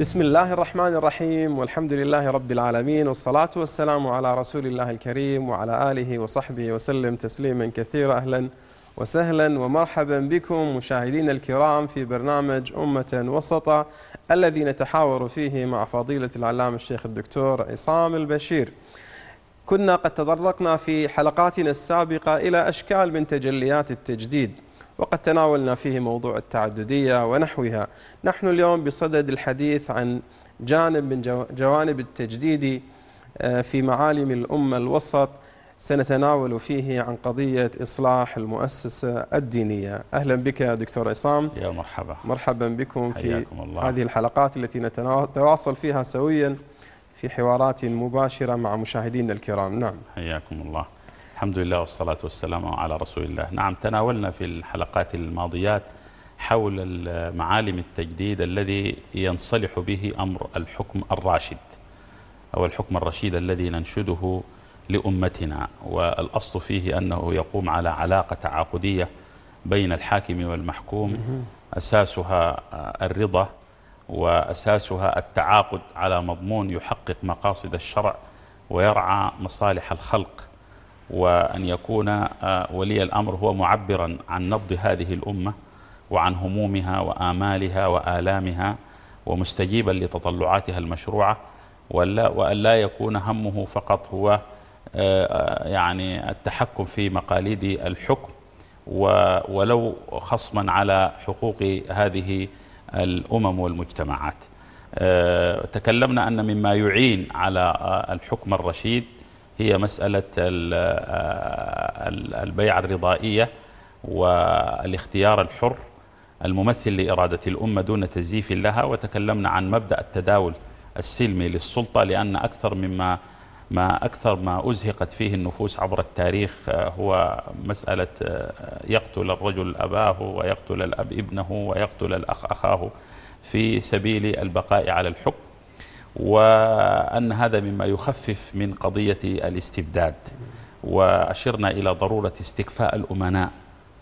بسم الله الرحمن الرحيم والحمد لله رب العالمين والصلاة والسلام على رسول الله الكريم وعلى آله وصحبه وسلم تسليما كثيرا أهلا وسهلا ومرحبا بكم مشاهدينا الكرام في برنامج أمة وسطة الذي نتحاور فيه مع فضيلة العلامة الشيخ الدكتور عصام البشير كنا قد تطرقنا في حلقاتنا السابقة إلى أشكال من تجليات التجديد وقد تناولنا فيه موضوع التعددية ونحوها. نحن اليوم بصدد الحديث عن جانب من جوانب التجديد آه، في معالم الأمة الوسط. سنتناول فيه عن قضية إصلاح المؤسسة الدينية. أهلا بك دكتور عصام. يا مرحبا. مرحبا بكم في الله. هذه الحلقات التي نتواصل فيها سويا في حوارات مباشرة مع مشاهدينا الكرام. نعم. حياكم الله. الحمد لله والصلاة والسلام على رسول الله. نعم تناولنا في الحلقات الماضيات حول معالم التجديد الذي ينصلح به أمر الحكم الراشد أو الحكم الرشيد الذي ننشده لأمتنا. والأصل فيه أنه يقوم على علاقة تعاقدية بين الحاكم والمحكوم أساسها الرضا وأساسها التعاقد على مضمون يحقق مقاصد الشرع ويرعى مصالح الخلق. وأن يكون آه، ولي الأمر هو معبرا عن نبض هذه الأمة وعن همومها وآمالها وآلامها ومستجيبا لتطلعاتها المشروعة وأن لا يكون همه فقط هو آه، آه، يعني التحكم في مقاليد الحكم ولو خصما على حقوق هذه الأمم والمجتمعات. تكلمنا أن مما يعين على الحكم الرشيد هي مسألة البيع الرضائية والاختيار الحر الممثل لإرادة الأمة دون تزييف لها. وتكلمنا عن مبدأ التداول السلمي للسلطة لأن أكثر مما ما أكثر ما أزهقت فيه النفوس عبر التاريخ هو مسألة يقتل الرجل أباه ويقتل الأب ابنه ويقتل الأخ أخاه في سبيل البقاء على الحكم. وأن هذا مما يخفف من قضية الاستبداد. وأشرنا إلى ضرورة استكفاء الأمناء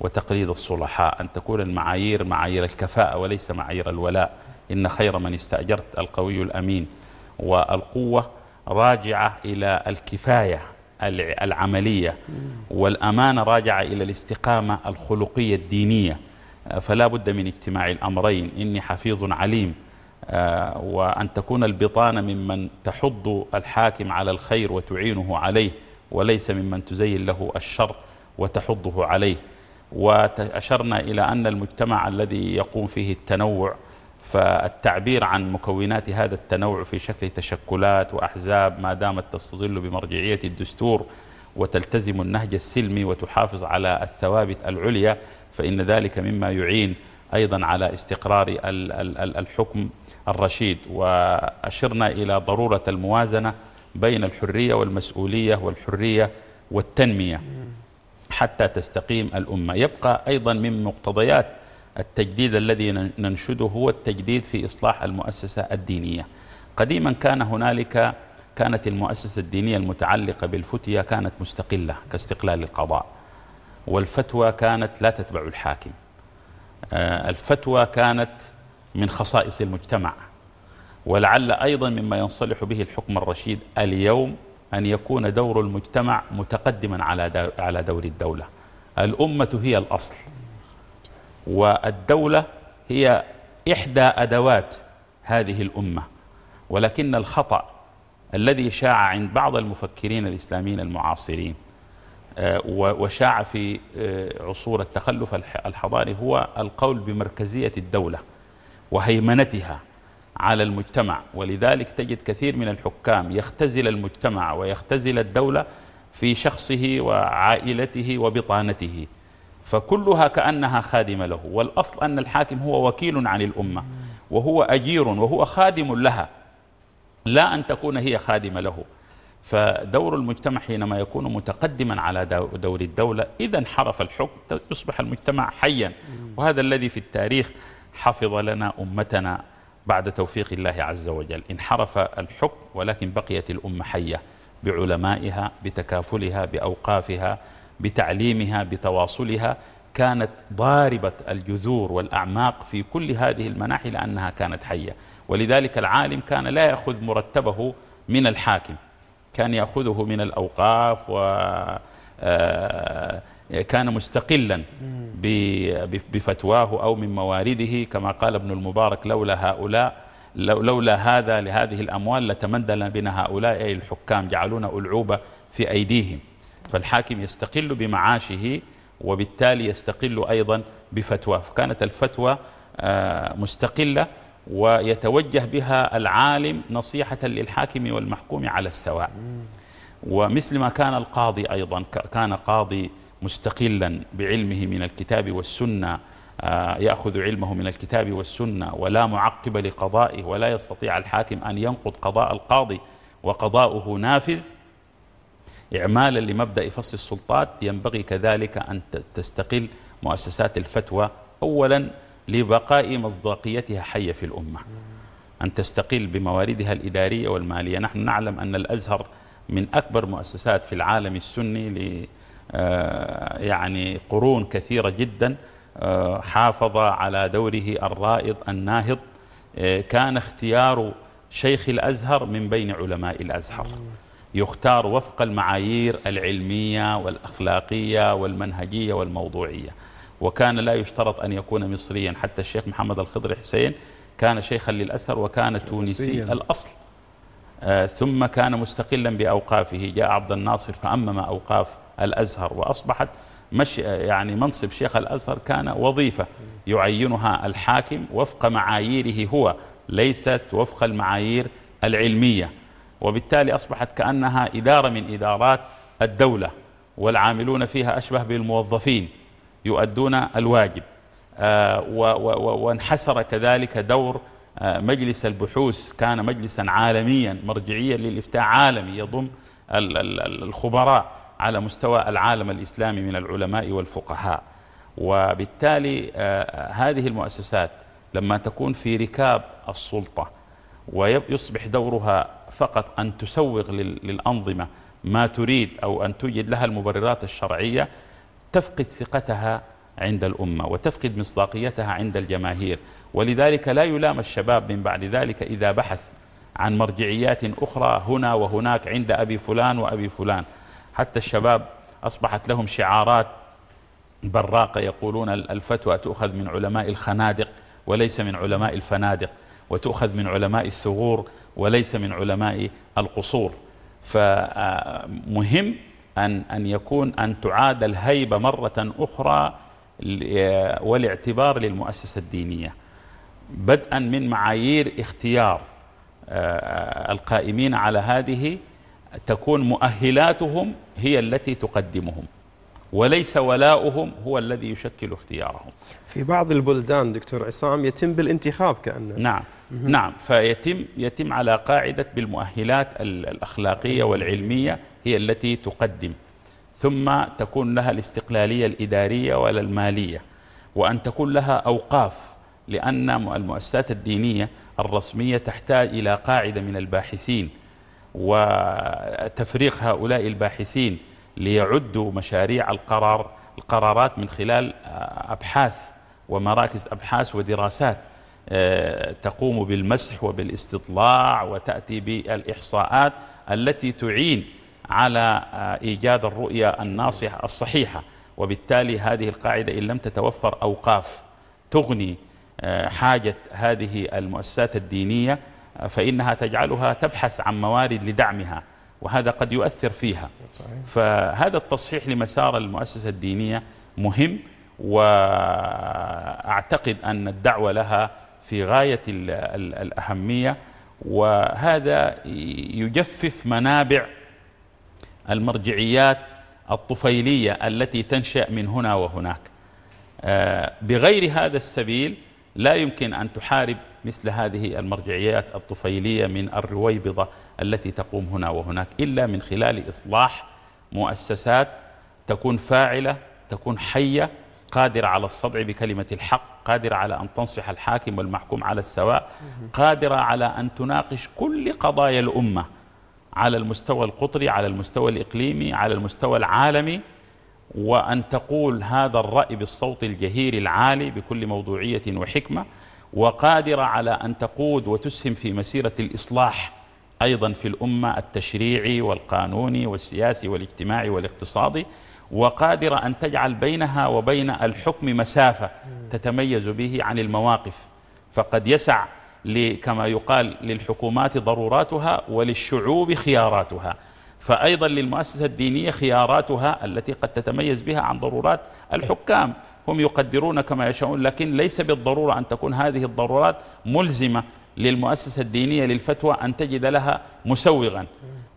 وتقليد الصلحاء أن تكون المعايير معايير الكفاءة وليس معايير الولاء. إن خير من استأجرت القوي الأمين. والقوة راجعة إلى الكفاية العملية. والأمانة راجعة إلى الاستقامة الخلقية الدينية. فلا بد من اجتماع الأمرين. إني حفيظ عليم. وأن تكون البطانة ممن تحض الحاكم على الخير وتعينه عليه وليس ممن تزين له الشر وتحضه عليه. وأشرنا إلى أن المجتمع الذي يقوم فيه التنوع فالتعبير عن مكونات هذا التنوع في شكل تشكلات وأحزاب ما دامت تستظل بمرجعية الدستور وتلتزم النهج السلمي وتحافظ على الثوابت العليا فإن ذلك مما يعين أيضا على استقرار الحكم الرشيد. وأشرنا إلى ضرورة الموازنة بين الحرية والمسؤولية والحرية والتنمية حتى تستقيم الأمة. يبقى أيضا من مقتضيات التجديد الذي ننشده هو التجديد في إصلاح المؤسسة الدينية. قديما كان هنالك كانت المؤسسة الدينية المتعلقة بالفتية كانت مستقلة كاستقلال القضاء والفتوى كانت لا تتبع الحاكم. الفتوى كانت من خصائص المجتمع ولعل أيضا مما ينصلح به الحكم الرشيد اليوم أن يكون دور المجتمع متقدما على على دور الدولة. الأمة هي الأصل والدولة هي إحدى أدوات هذه الأمة. ولكن الخطأ الذي شاع عند بعض المفكرين الإسلاميين المعاصرين آه، وشاع في آه، عصور التخلف الحضاري هو القول بمركزية الدولة وهيمنتها على المجتمع. ولذلك تجد كثير من الحكام يختزل المجتمع ويختزل الدولة في شخصه وعائلته وبطانته فكلها كأنها خادمة له. والأصل أن الحاكم هو وكيل عن الأمة وهو أجير وهو خادم لها لا أن تكون هي خادمة له. فدور المجتمع حينما يكون متقدما على دور الدولة إذا انحرف الحكم يصبح المجتمع حيا. وهذا الذي في التاريخ حفظ لنا أمتنا بعد توفيق الله عز وجل. انحرف الحكم ولكن بقيت الأمة حية بعلمائها بتكافلها بأوقافها بتعليمها بتواصلها. كانت ضاربة الجذور والأعماق في كل هذه المناحي لأنها كانت حية. ولذلك العالم كان لا يأخذ مرتبه من الحاكم. كان يأخذه من الأوقاف و آه، كان مستقلا بفتواه أو من موارده. كما قال ابن المبارك لولا هؤلاء لولا هذا لهذه الأموال لتمندل بنا هؤلاء أي الحكام جعلونا ألعوبة في أيديهم. فالحاكم يستقل بمعاشه وبالتالي يستقل أيضا بفتواه. فكانت الفتوى آه، مستقلة ويتوجه بها العالم نصيحة للحاكم والمحكوم على السواء. ومثل ما كان القاضي أيضا كان قاضي مستقلا بعلمه من الكتاب والسنة آه، يأخذ علمه من الكتاب والسنة ولا معقب لقضائه ولا يستطيع الحاكم أن ينقض قضاء القاضي وقضاؤه نافذ. إعمالا لمبدأ فصل السلطات ينبغي كذلك أن تستقل مؤسسات الفتوى. أولا لبقاء مصداقيتها حية في الأمة. أن تستقل بمواردها الإدارية والمالية. نحن نعلم أن الأزهر من أكبر مؤسسات في العالم السني ل آه، يعني قرون كثيرة جدا آه، حافظ على دوره الرائد الناهض. آه، كان اختيار شيخ الأزهر من بين علماء الأزهر. يختار وفق المعايير العلمية والأخلاقية والمنهجية والموضوعية. وكان لا يشترط أن يكون مصريا. حتى الشيخ محمد الخضر حسين كان شيخا للأزهر وكان تونسي الأصل. آه ثم كان مستقلا بأوقافه. جاء عبد الناصر فأمم أوقاف الأزهر وأصبحت مش يعني منصب شيخ الأزهر كان وظيفة يعينها الحاكم وفق معاييره هو ليست وفق المعايير العلمية. وبالتالي أصبحت كأنها إدارة من إدارات الدولة والعاملون فيها أشبه بالموظفين. يؤدون الواجب. آه، وانحسر كذلك دور آه، مجلس البحوث كان مجلسا عالميا مرجعيا للإفتاء عالمي يضم الخبراء على مستوى العالم الإسلامي من العلماء والفقهاء. وبالتالي آه، هذه المؤسسات لما تكون في ركاب السلطة ويصبح دورها فقط أن تسوغ للأنظمة ما تريد أو أن توجد لها المبررات الشرعية تفقد ثقتها عند الأمة وتفقد مصداقيتها عند الجماهير. ولذلك لا يلام الشباب من بعد ذلك إذا بحث عن مرجعيات أخرى هنا وهناك عند أبي فلان وأبي فلان. حتى الشباب أصبحت لهم شعارات براقة يقولون الفتوى تؤخذ من علماء الخنادق وليس من علماء الفنادق وتؤخذ من علماء الثغور وليس من علماء القصور. فمهم أن أن يكون أن تعاد الهيبة مرة أخرى والاعتبار للمؤسسة الدينية. بدءا من معايير اختيار آه، القائمين على هذه تكون مؤهلاتهم هي التي تقدمهم وليس ولاؤهم هو الذي يشكل اختيارهم. في بعض البلدان دكتور عصام يتم بالانتخاب كأنه. نعم نعم فيتم يتم على قاعدة بالمؤهلات الأخلاقية والعلمية هي التي تقدم. ثم تكون لها الاستقلالية الإدارية ولا المالية وأن تكون لها أوقاف لأن المؤسسات الدينية الرسمية تحتاج إلى قاعدة من الباحثين وتفريق هؤلاء الباحثين ليعدوا مشاريع القرار القرارات من خلال أبحاث ومراكز أبحاث ودراسات آه، تقوم بالمسح وبالاستطلاع وتأتي بالإحصاءات التي تعين على آه، إيجاد الرؤية الناصحة الصحيحة. وبالتالي هذه القاعدة إن لم تتوفر أوقاف تغني آه، حاجة هذه المؤسسات الدينية فإنها تجعلها تبحث عن موارد لدعمها وهذا قد يؤثر فيها. فهذا التصحيح لمسار المؤسسة الدينية مهم وأعتقد أن الدعوة لها في غاية الأهمية. وهذا يجفف منابع المرجعيات الطفيلية التي تنشأ من هنا وهناك. آه، بغير هذا السبيل لا يمكن أن تحارب مثل هذه المرجعيات الطفيلية من الرويبضة التي تقوم هنا وهناك إلا من خلال إصلاح مؤسسات تكون فاعلة تكون حية قادرة على الصدع بكلمة الحق قادرة على أن تنصح الحاكم والمحكوم على السواء قادرة على أن تناقش كل قضايا الأمة. على المستوى القطري على المستوى الإقليمي على المستوى العالمي وأن تقول هذا الرأي بالصوت الجهير العالي بكل موضوعية وحكمة وقادرة على أن تقود وتسهم في مسيرة الإصلاح أيضا في الأمة التشريعي والقانوني والسياسي والاجتماعي والاقتصادي وقادرة أن تجعل بينها وبين الحكم مسافة تتميز به عن المواقف. فقد يسع كما يقال للحكومات ضروراتها وللشعوب خياراتها. فأيضا للمؤسسة الدينية خياراتها التي قد تتميز بها عن ضرورات الحكام. هم يقدرون كما يشاءون لكن ليس بالضرورة أن تكون هذه الضرورات ملزمة للمؤسسة الدينية للفتوى أن تجد لها مسوغا.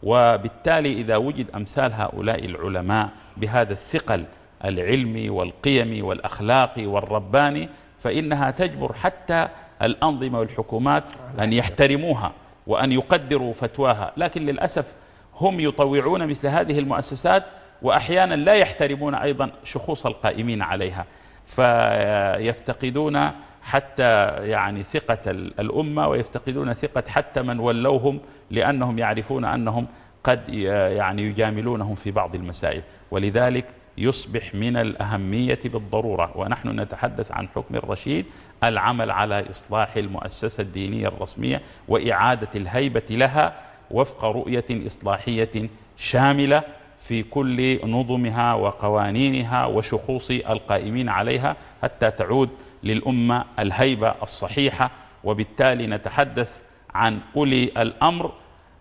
وبالتالي إذا وجد أمثال هؤلاء العلماء بهذا الثقل العلمي والقيمي والأخلاقي والرباني فإنها تجبر حتى الأنظمة والحكومات أن يحترموها وأن يقدروا فتواها. لكن للأسف هم يطوعون مثل هذه المؤسسات وأحيانا لا يحترمون أيضا شخوص القائمين عليها. فيفتقدون حتى يعني ثقة الأمة ويفتقدون ثقة حتى من ولوهم لأنهم يعرفون أنهم قد يعني يجاملونهم في بعض المسائل. ولذلك يصبح من الأهمية بالضرورة ونحن نتحدث عن حكم الرشيد العمل على إصلاح المؤسسة الدينية الرسمية وإعادة الهيبة لها وفق رؤية إصلاحية شاملة في كل نظمها وقوانينها وشخوص القائمين عليها حتى تعود للأمة الهيبة الصحيحة. وبالتالي نتحدث عن أولي الأمر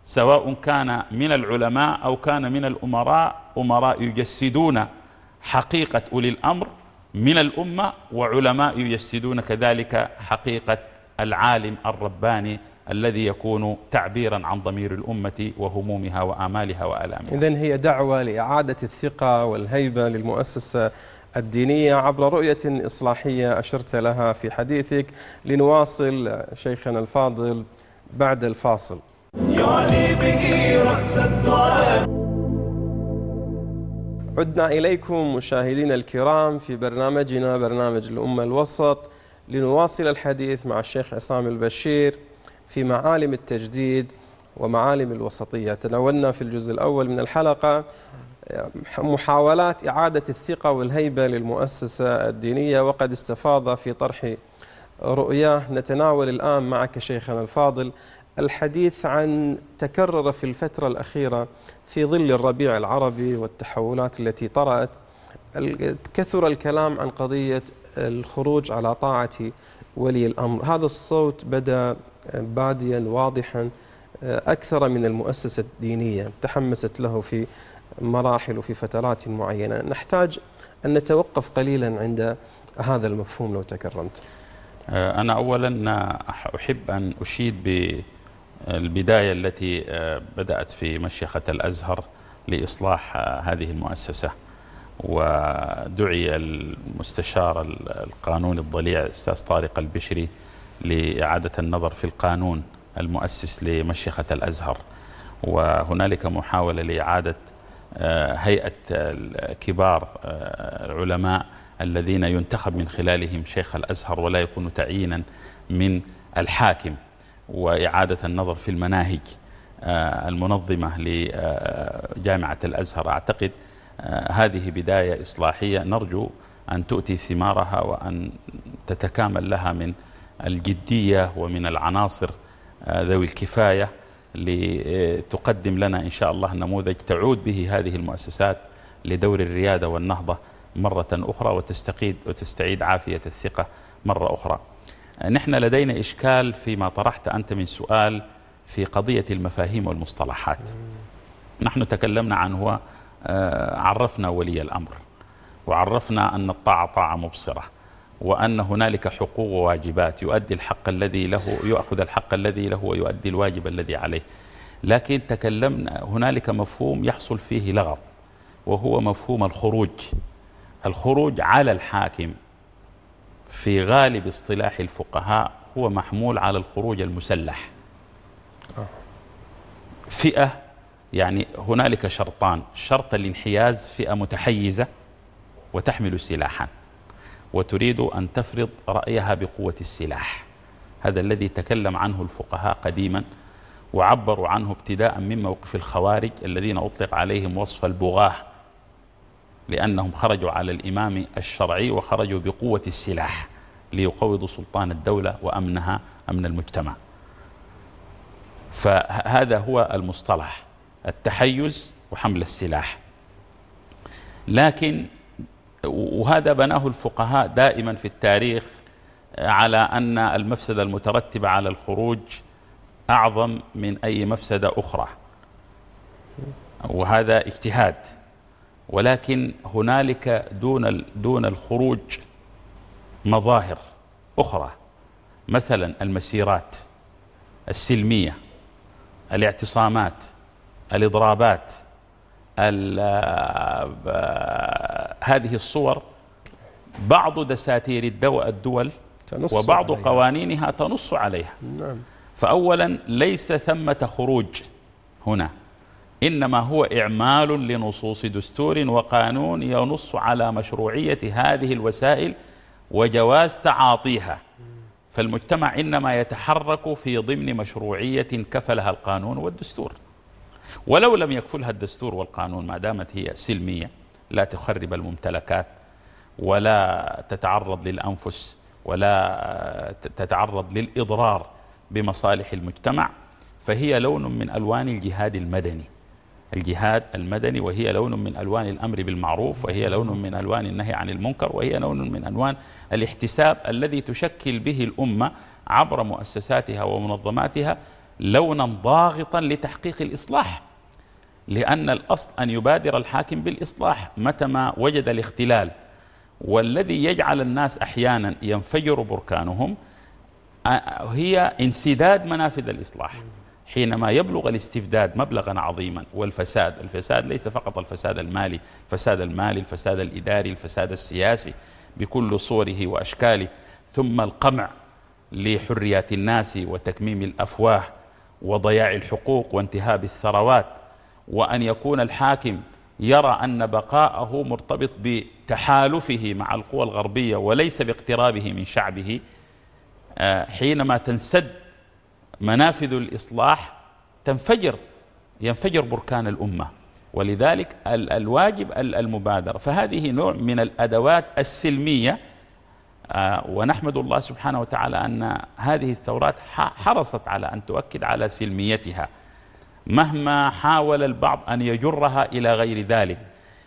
سواء كان من العلماء أو كان من الأمراء أمراء يجسدون حقيقة أولي الأمر من الأمة وعلماء يجسدون كذلك حقيقة العالم الرباني الذي يكون تعبيرا عن ضمير الأمة وهمومها وآمالها وآلامها. إذن هي دعوة لإعادة الثقة والهيبة للمؤسسة الدينية عبر رؤية إصلاحية أشرت لها في حديثك لنواصل شيخنا الفاضل بعد الفاصل. يعني به رأس الدعاء. عدنا إليكم مشاهدينا الكرام في برنامجنا برنامج الأمة الوسط لنواصل الحديث مع الشيخ عصام البشير في معالم التجديد ومعالم الوسطية. تناولنا في الجزء الأول من الحلقة محاولات إعادة الثقة والهيبة للمؤسسة الدينية وقد استفاض في طرح رؤياه نتناول الآن معك شيخنا الفاضل. الحديث عن تكرر في الفترة الأخيرة في ظل الربيع العربي والتحولات التي طرأت كثر الكلام عن قضية الخروج على طاعة ولي الأمر. هذا الصوت بدأ باديا واضحا أكثر من المؤسسة الدينية تحمست له في مراحل وفي فترات معينة. نحتاج أن نتوقف قليلا عند هذا المفهوم لو تكرمت. أنا أولا أحب أن أشيد بالبداية التي بدأت في مشيخة الأزهر لإصلاح هذه المؤسسة ودعي المستشار القانون الضليع الأستاذ طارق البشري لإعادة النظر في القانون المؤسس لمشيخة الأزهر. وهنالك محاولة لإعادة آه، هيئة كبار آه، العلماء الذين ينتخب من خلالهم شيخ الأزهر ولا يكون تعيينا من الحاكم. وإعادة النظر في المناهج آه، المنظمة لجامعة الأزهر. أعتقد هذه بداية إصلاحية. نرجو أن تؤتي ثمارها وأن تتكامل لها من الجدية ومن العناصر ذوي الكفاية لتقدم لنا إن شاء الله نموذج تعود به هذه المؤسسات لدور الريادة والنهضة مرة أخرى وتستقيد وتستعيد عافية الثقة مرة أخرى. نحن لدينا إشكال فيما طرحت أنت من سؤال في قضية المفاهيم والمصطلحات. نحن تكلمنا عنه آه، عرفنا ولي الأمر وعرفنا أن الطاعة طاعة مبصرة وأن هنالك حقوق وواجبات يؤدي الحق الذي له يأخذ الحق الذي له ويؤدي الواجب الذي عليه. لكن تكلمنا هنالك مفهوم يحصل فيه لغط وهو مفهوم الخروج. الخروج على الحاكم في غالب اصطلاح الفقهاء هو محمول على الخروج المسلح. فئة يعني هنالك شرطان. شرط الانحياز فئة متحيزة وتحمل سلاحا وتريد أن تفرض رأيها بقوة السلاح. هذا الذي تكلم عنه الفقهاء قديما وعبروا عنه ابتداء من موقف الخوارج الذين أطلق عليهم وصف البغاة. لأنهم خرجوا على الإمام الشرعي وخرجوا بقوة السلاح ليقوضوا سلطان الدولة وأمنها أمن المجتمع. فهذا هو المصطلح التحيز وحمل السلاح. لكن وهذا بناه الفقهاء دائما في التاريخ على أن المفسدة المترتبة على الخروج أعظم من أي مفسدة أخرى. وهذا اجتهاد. ولكن هنالك دون دون الخروج مظاهر أخرى مثلا المسيرات السلمية الاعتصامات الإضرابات هذه الصور بعض دساتير الدول تنص وبعض عليها. قوانينها تنص عليها نعم. فأولا ليس ثمة خروج هنا إنما هو إعمال لنصوص دستور وقانون ينص على مشروعية هذه الوسائل وجواز تعاطيها. فالمجتمع إنما يتحرك في ضمن مشروعية كفلها القانون والدستور. ولو لم يكفلها الدستور والقانون ما دامت هي سلمية لا تخرب الممتلكات ولا تتعرض للأنفس ولا تتعرض للإضرار بمصالح المجتمع فهي لون من ألوان الجهاد المدني. الجهاد المدني وهي لون من ألوان الأمر بالمعروف وهي لون من ألوان النهي عن المنكر وهي لون من ألوان الاحتساب الذي تشكل به الأمة عبر مؤسساتها ومنظماتها لونا ضاغطا لتحقيق الإصلاح. لأن الأصل أن يبادر الحاكم بالإصلاح متى وجد الاختلال. والذي يجعل الناس أحيانا ينفجر بركانهم هي انسداد منافذ الإصلاح. حينما يبلغ الاستبداد مبلغا عظيما والفساد الفساد ليس فقط الفساد المالي الفساد المالي الفساد الإداري الفساد السياسي بكل صوره وأشكاله ثم القمع لحريات الناس وتكميم الأفواه وضياع الحقوق وانتهاب الثروات وأن يكون الحاكم يرى أن بقاءه مرتبط بتحالفه مع القوى الغربية وليس باقترابه من شعبه آه، حينما تنسد منافذ الإصلاح تنفجر ينفجر بركان الأمة. ولذلك الواجب المبادرة. فهذه نوع من الأدوات السلمية آه، ونحمد الله سبحانه وتعالى أن هذه الثورات حرصت على أن تؤكد على سلميتها. مهما حاول البعض أن يجرها إلى غير ذلك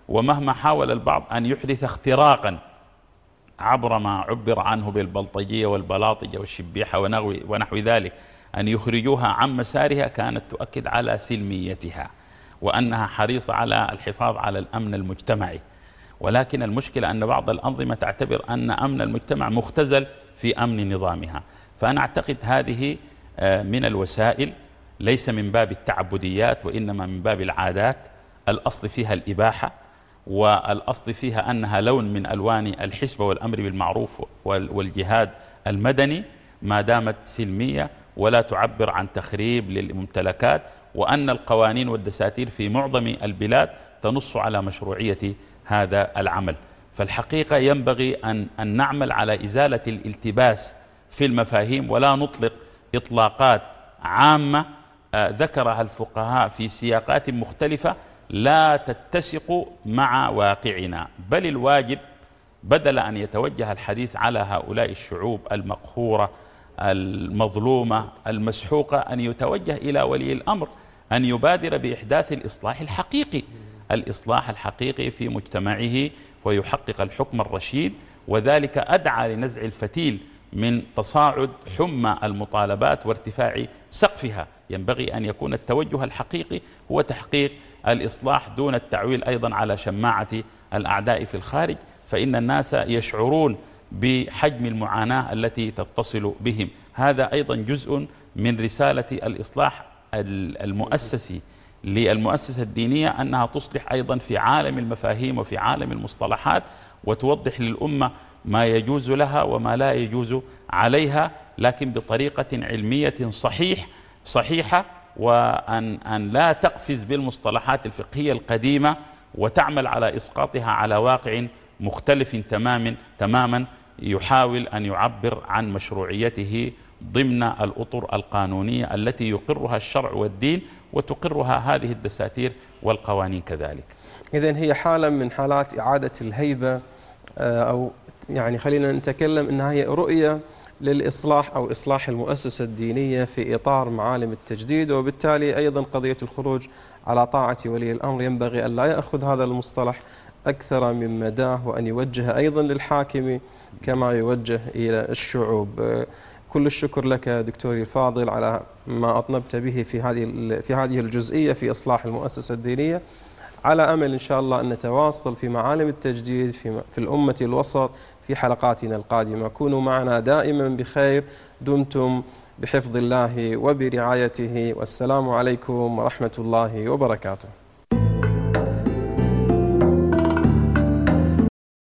ومهما حاول البعض أن يحدث اختراقا عبر ما عبر عنه بالبلطجية والبلاطجة والشبيحة ونحو ذلك. أن يخرجوها عن مسارها كانت تؤكد على سلميتها وأنها حريصة على الحفاظ على الأمن المجتمعي. ولكن المشكلة أن بعض الأنظمة تعتبر أن أمن المجتمع مختزل في أمن نظامها. فأنا أعتقد هذه آه، من الوسائل ليس من باب التعبديات وإنما من باب العادات. الأصل فيها الإباحة والأصل فيها أنها لون من ألوان الحسبة والأمر بالمعروف والجهاد المدني ما دامت سلمية ولا تعبر عن تخريب للممتلكات وأن القوانين والدساتير في معظم البلاد تنص على مشروعية هذا العمل. فالحقيقة ينبغي أن, أن نعمل على إزالة الالتباس في المفاهيم ولا نطلق إطلاقات عامة آه، ذكرها الفقهاء في سياقات مختلفة لا تتسق مع واقعنا. بل الواجب بدل أن يتوجه الحديث على هؤلاء الشعوب المقهورة المظلومة المسحوقة أن يتوجه إلى ولي الأمر أن يبادر بإحداث الإصلاح الحقيقي. الإصلاح الحقيقي في مجتمعه ويحقق الحكم الرشيد وذلك أدعى لنزع الفتيل من تصاعد حمى المطالبات وارتفاع سقفها. ينبغي أن يكون التوجه الحقيقي هو تحقيق الإصلاح دون التعويل أيضا على شماعة الأعداء في الخارج فإن الناس يشعرون بحجم المعاناة التي تتصل بهم. هذا أيضا جزء من رسالة الإصلاح المؤسسي للمؤسسة الدينية أنها تصلح أيضا في عالم المفاهيم وفي عالم المصطلحات وتوضح للأمة ما يجوز لها وما لا يجوز عليها لكن بطريقة علمية صحيح صحيحة وأن أن لا تقفز بالمصطلحات الفقهية القديمة وتعمل على إسقاطها على واقع مختلف تماما تماما يحاول أن يعبر عن مشروعيته ضمن الأطر القانونية التي يقرها الشرع والدين وتقرها هذه الدساتير والقوانين كذلك. إذا هي حالة من حالات إعادة الهيبة آه، أو يعني خلينا نتكلم أنها هي رؤية للإصلاح أو إصلاح المؤسسة الدينية في إطار معالم التجديد وبالتالي أيضا قضية الخروج على طاعة ولي الأمر. ينبغي أن لا يأخذ هذا المصطلح أكثر من مداه وأن يوجه أيضا للحاكم كما يوجه إلى الشعوب. كل الشكر لك دكتوري الفاضل على ما أطنبت به في هذه في هذه الجزئية في إصلاح المؤسسة الدينية. على أمل إن شاء الله أن نتواصل في معالم التجديد في, في الأمة الوسط في حلقاتنا القادمة. كونوا معنا دائما بخير. دمتم بحفظ الله وبرعايته. والسلام عليكم ورحمة الله وبركاته.